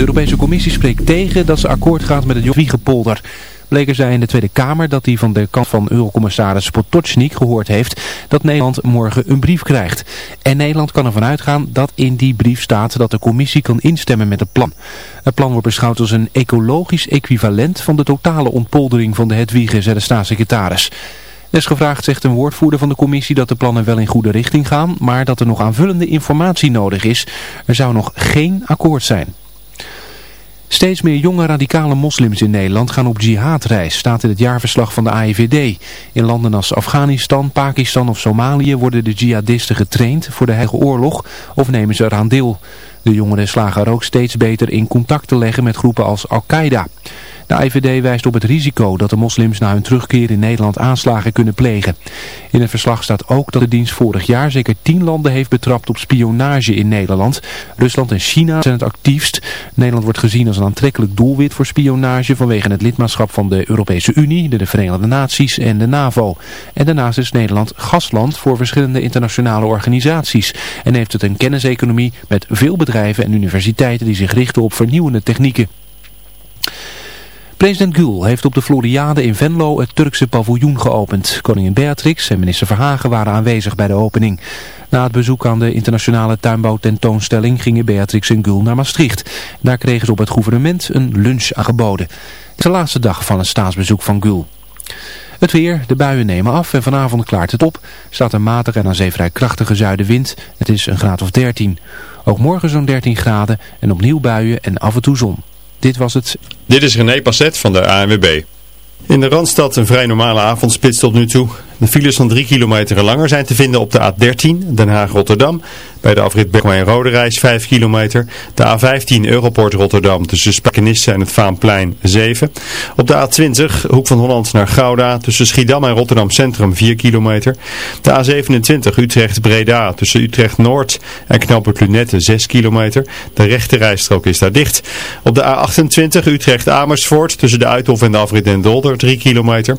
De Europese Commissie spreekt tegen dat ze akkoord gaat met het Wiegepolder. Bleker zei in de Tweede Kamer dat hij van de kant van Eurocommissaris Potocnik gehoord heeft dat Nederland morgen een brief krijgt. En Nederland kan ervan uitgaan dat in die brief staat dat de commissie kan instemmen met het plan. Het plan wordt beschouwd als een ecologisch equivalent van de totale ontpoldering van de Hedwiegen, zei de staatssecretaris. Desgevraagd zegt een woordvoerder van de commissie dat de plannen wel in goede richting gaan, maar dat er nog aanvullende informatie nodig is. Er zou nog geen akkoord zijn. Steeds meer jonge radicale moslims in Nederland gaan op jihadreis, staat in het jaarverslag van de AIVD. In landen als Afghanistan, Pakistan of Somalië worden de jihadisten getraind voor de heilige oorlog of nemen ze eraan deel. De jongeren slagen er ook steeds beter in contact te leggen met groepen als Al-Qaeda. De IVD wijst op het risico dat de moslims na hun terugkeer in Nederland aanslagen kunnen plegen. In het verslag staat ook dat de dienst vorig jaar zeker tien landen heeft betrapt op spionage in Nederland. Rusland en China zijn het actiefst. Nederland wordt gezien als een aantrekkelijk doelwit voor spionage vanwege het lidmaatschap van de Europese Unie, de Verenigde Naties en de NAVO. En daarnaast is Nederland gastland voor verschillende internationale organisaties en heeft het een kenniseconomie met veel bedrijven en universiteiten die zich richten op vernieuwende technieken. President Gül heeft op de Floriade in Venlo het Turkse paviljoen geopend. Koningin Beatrix en minister Verhagen waren aanwezig bij de opening. Na het bezoek aan de internationale tuinbouwtentoonstelling gingen Beatrix en Gül naar Maastricht. Daar kregen ze op het gouvernement een lunch aangeboden. Het is de laatste dag van het staatsbezoek van Gül. Het weer, de buien nemen af en vanavond klaart het op. Staat een matige en aan zee vrij krachtige zuidenwind. Het is een graad of 13. Ook morgen zo'n 13 graden en opnieuw buien en af en toe zon. Dit was het. Dit is René Passet van de ANWB. In de Randstad een vrij normale avondspits tot nu toe. De files van 3 kilometer langer zijn te vinden op de A13 Den Haag-Rotterdam. Bij de afrit Bergwijn en Roderijs 5 kilometer. De A15 Europort Rotterdam tussen Spijkenisse en het Vaanplein 7. Op de A20 Hoek van Holland naar Gouda tussen Schiedam en Rotterdam Centrum 4 kilometer. De A27 Utrecht Breda tussen Utrecht Noord en Knappert Lunette 6 kilometer. De rechte rijstrook is daar dicht. Op de A28 Utrecht Amersfoort tussen de Uithof en de afrit Den Dolder 3 kilometer.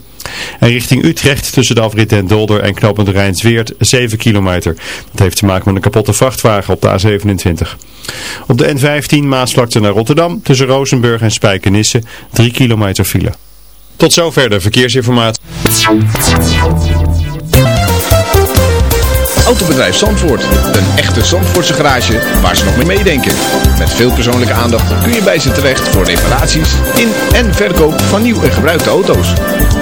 En richting Utrecht tussen de afrit Den Dolder en knooppunt Rijnsweert 7 kilometer. Dat heeft te maken met een kapotte vrachtwagen op de A27. Op de N15 Maasvlakte naar Rotterdam tussen Rozenburg en Spijkenisse 3 kilometer file. Tot zover de verkeersinformatie. Autobedrijf Zandvoort. Een echte Zandvoortse garage waar ze nog mee meedenken. Met veel persoonlijke aandacht kun je bij ze terecht voor reparaties in en verkoop van nieuw en gebruikte auto's.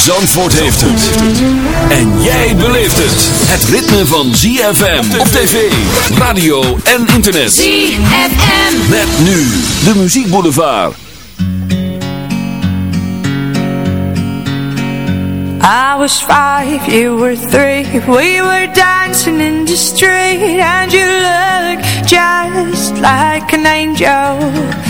Zandvoort heeft het. En jij beleeft het. Het ritme van ZFM op tv, radio en internet. ZFM. Met nu de muziekboulevard. I was five, you were three We were dancing in the street And you looked just like an angel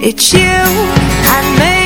it's you and me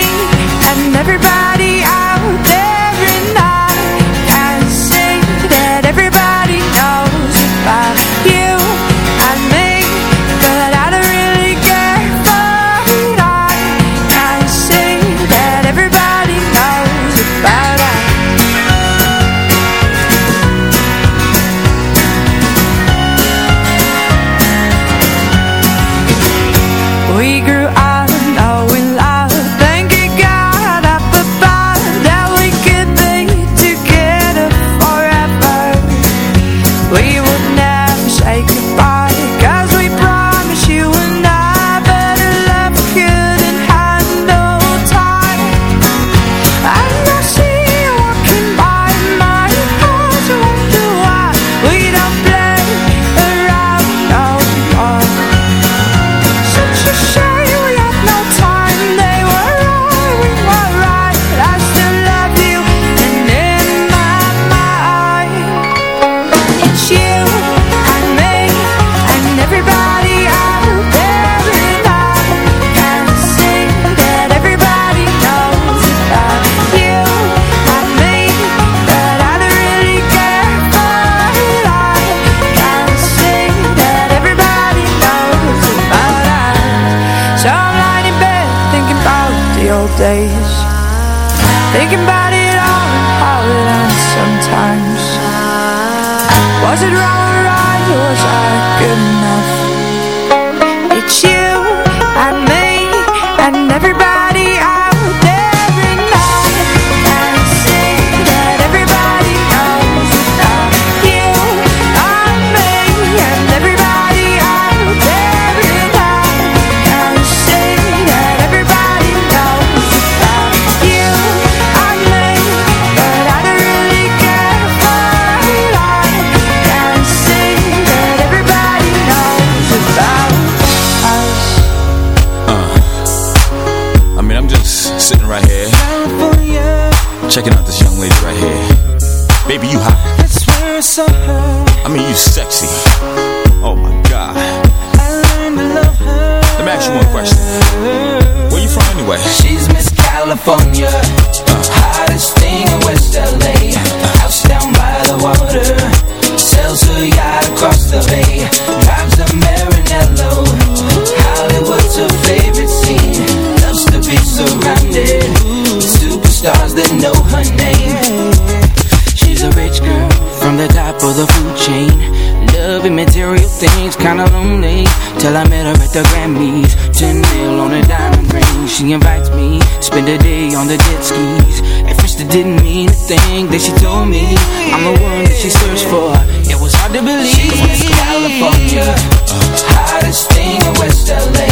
material things, kinda lonely. Till I met her at the Grammys. 10 mil on a diamond ring. She invites me, spend a day on the jet skis. At first it didn't mean a thing that she told me. I'm the one that she searched for. It was hard to believe. She's Miss California, uh, hottest thing in West LA.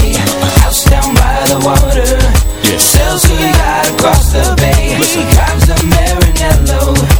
House down by the water. Sells her yacht across the bay. Drives a Maranello.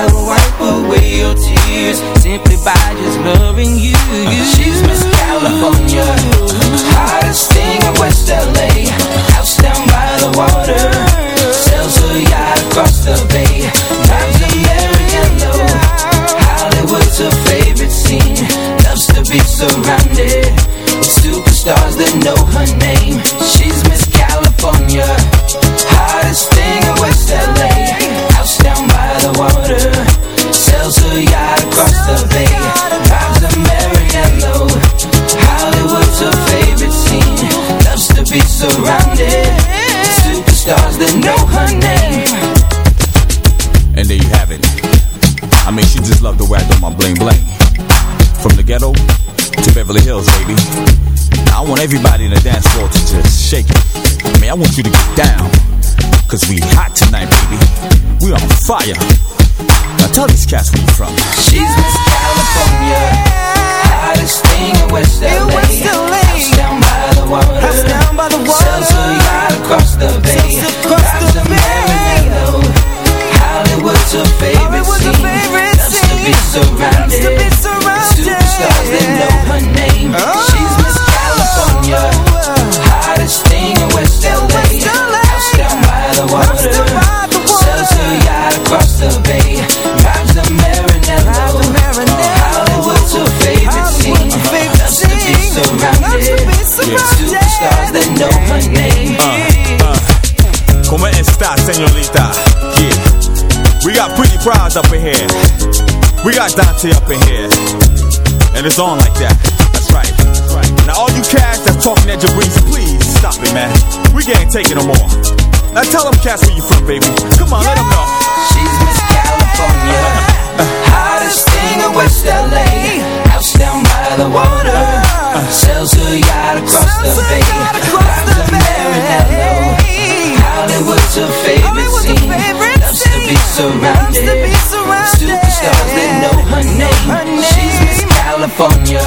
I will wipe away your tears simply by just loving you. She's Miss California, hottest thing in West LA. House down by the water, sells her yacht across the bay. Drives a Maranello, Hollywood's her favorite scene. Loves to be surrounded with superstars that know her name. She's loved I my bling bling. From the ghetto to Beverly Hills, baby. Now I want everybody in the dance floor to just shake it. I mean, I want you to get down. Cause we hot tonight, baby. We on fire. Now tell these cats where you from. She's Miss California, hottest thing in West LA. House down by the water, sells her yacht across the bay. Drives a Maranello, Hollywood's her favorite scene. Loves to be surrounded, superstars that know her name. She's Miss California, hottest thing in West LA. House down by the water, sells her yacht across the bay. Drives a Maranello, Hollywood's her favorite scene. Loves to be surrounded with superstars that know her name. Uh, uh, Como esta, señorita? Yeah. We got pretty prize up in here. We got Dante up in here. And it's on like that. That's right. That's right. Now all you cats that's talking at Jabrice, please stop it, man. We can't take it no more. Now tell them cats where you from, baby. Come on, let them know. She's Miss California, hottest thing in West LA. House down by the water, sells her yacht across the bay. Drives a Maranello, Hollywood's her favorite scene. Loves to be surrounded, superstars that know her name. She's Miss California,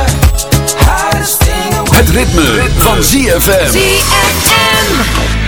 hottest thing in West Het ritme van ZFM. ZFM.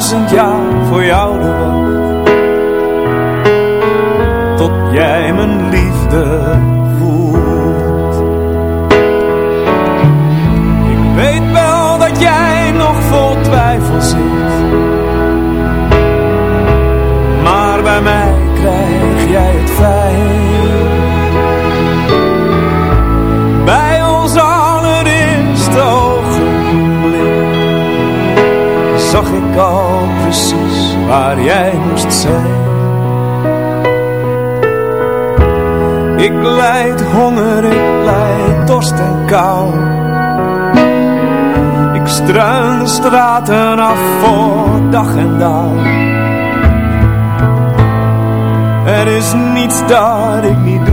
duizend jaar voor jou de. Tot jij mijn liefde voelt. Ik weet wel dat jij nog vol twijfel zit. Maar bij mij krijg jij het fijn. Bij ons allereerste ogenblik zag ik al waar jij moest zijn. Ik leid honger, ik leid dorst en kou. Ik struin de straten af voor dag en dauw. Er is niets dat ik niet.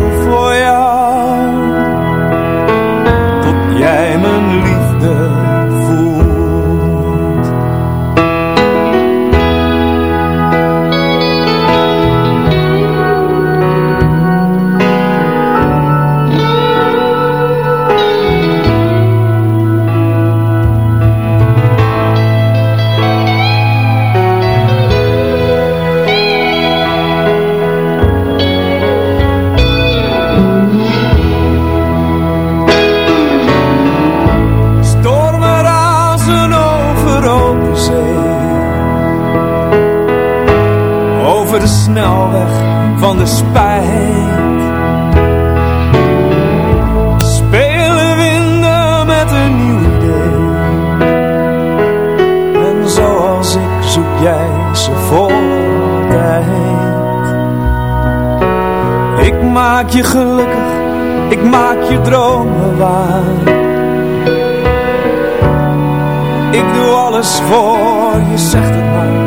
Snelweg van de spijt. Spelen winden met een nieuw idee. En zoals ik zoek jij ze vol tijd. Ik maak je gelukkig, ik maak je dromen waar. Ik doe alles voor je, zegt het maar.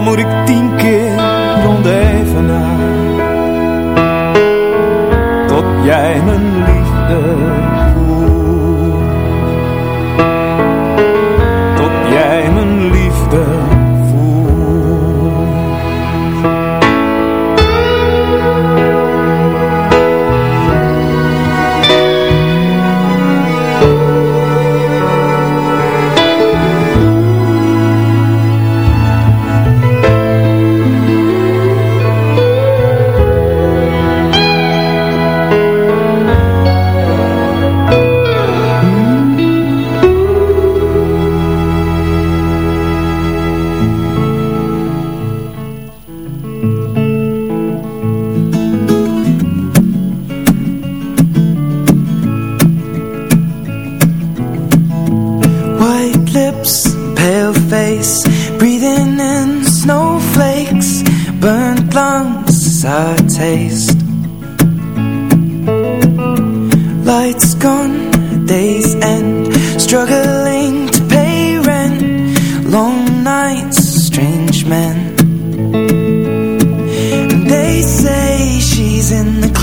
Moet ik tien keer rond even naar. Tot jij mijn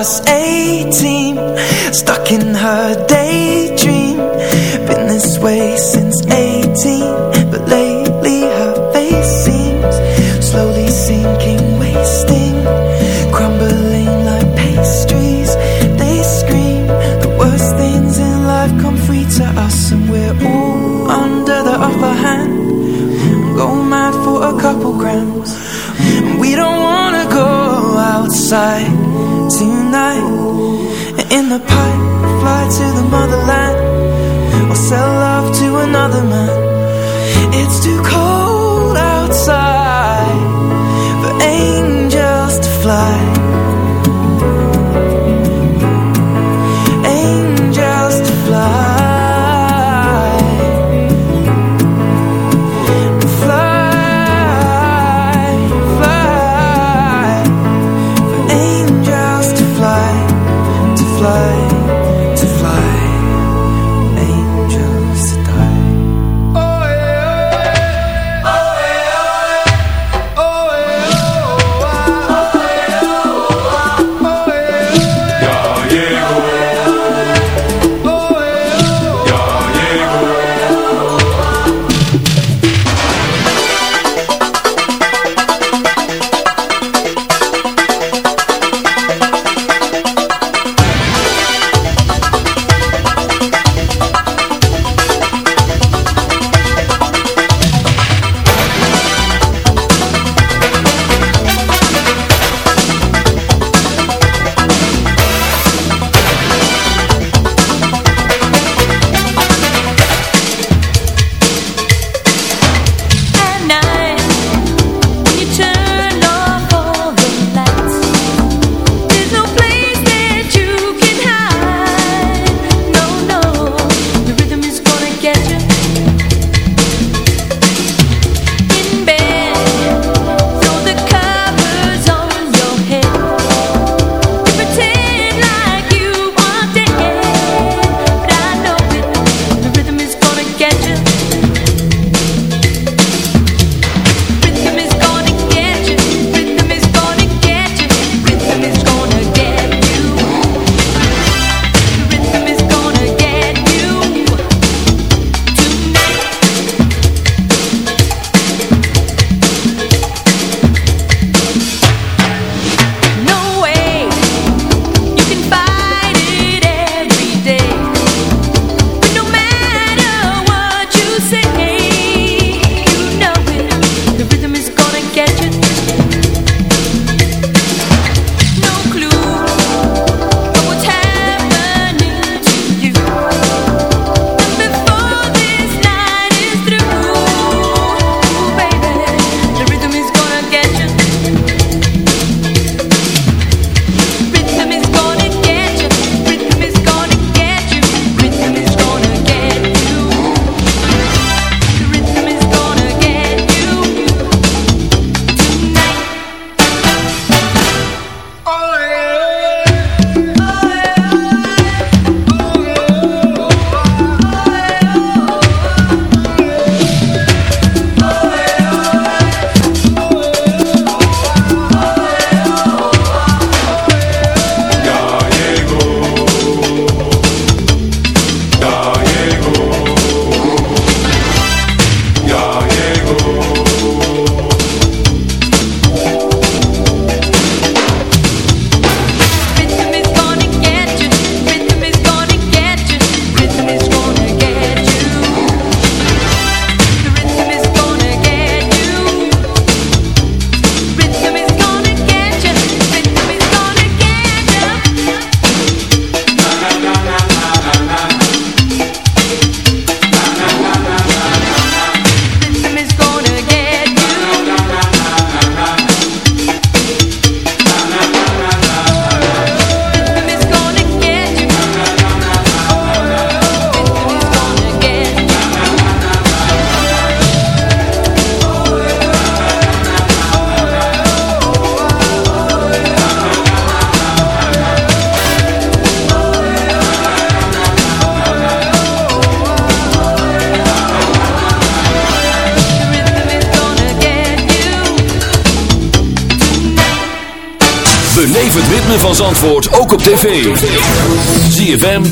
A team, stuck in her too cold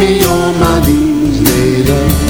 Me on my knees, Layla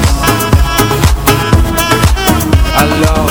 my love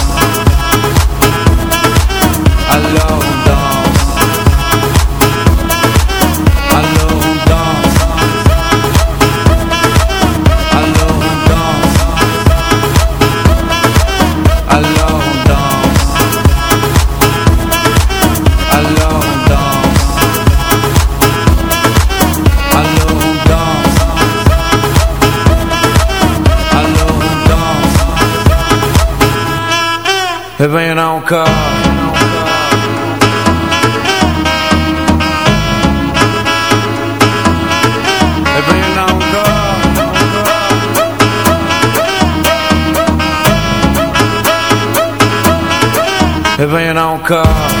call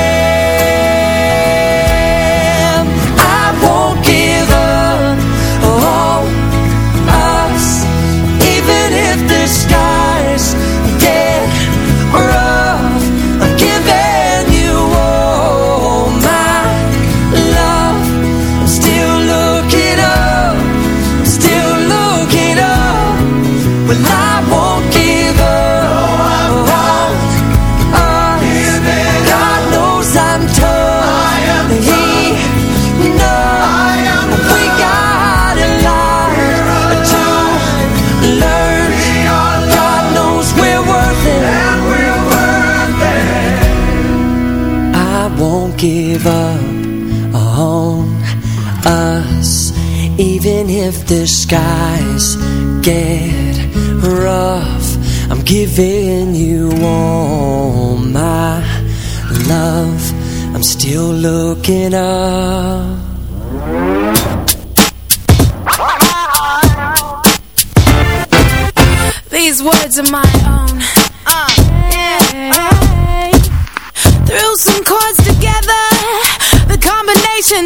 us Even if the skies get rough I'm giving you all my love I'm still looking up These words are my own. Uh, yeah. Threw some chords together. The combination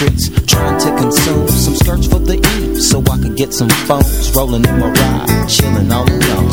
streets trying to consume some skirts for the E, so I could get some phones rolling in my ride, chilling all alone.